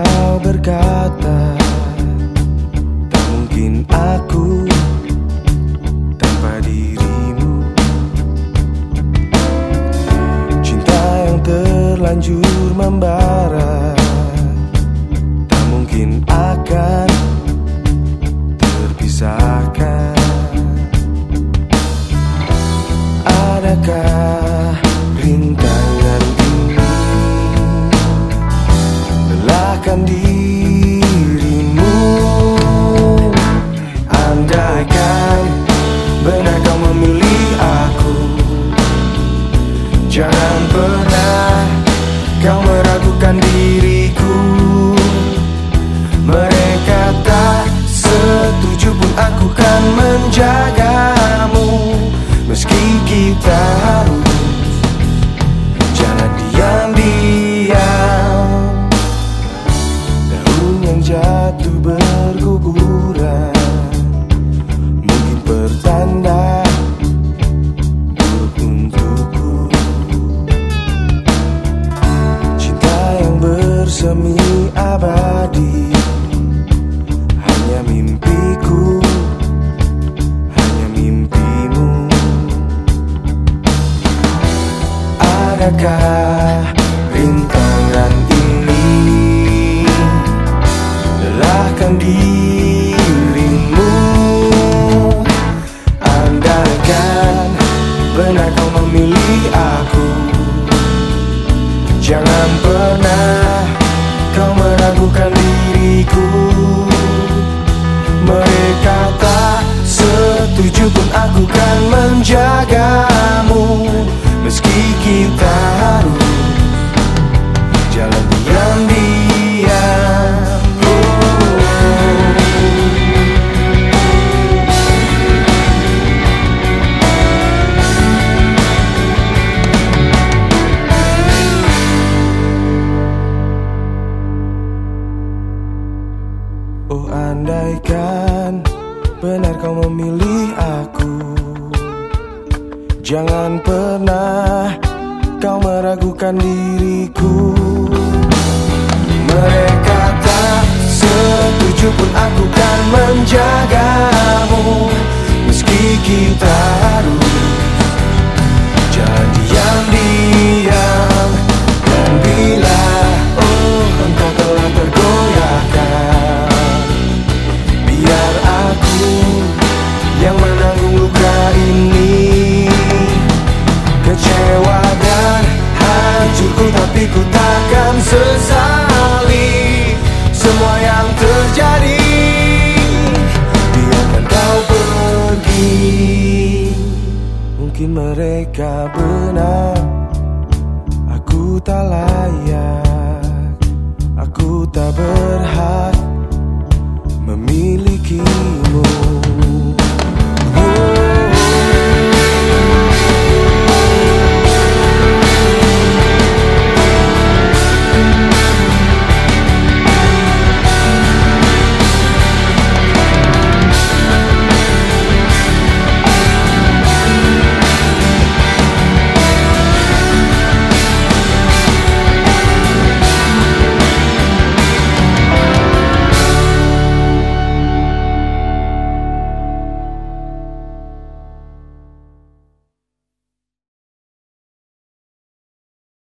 kau berkata Tak mungkin aku tanpa dirimu. Cinta yang terlanjur membara Tak mungkin akan terpisahkan. Adakah Jangan pernah kau meragukan diriku bersemi abadi. Hanya mimpiku Hanya mimpimu. Adakah rintangan ini? Lelahkan dirimu. Andaikan benar kau memilih aku. Jangan pernah kau meragukan diriku. Mereka tak setuju pun aku kan menjagamu Oh andaikan benar kau memilih aku Jangan pernah kau meragukan diriku. Mereka hancurku tapi ku takkan sesali Semua yang terjadi. Biarkan kau pergi. Mungkin mereka benar. Aku tak layak. Aku tak berhak Memilikimu.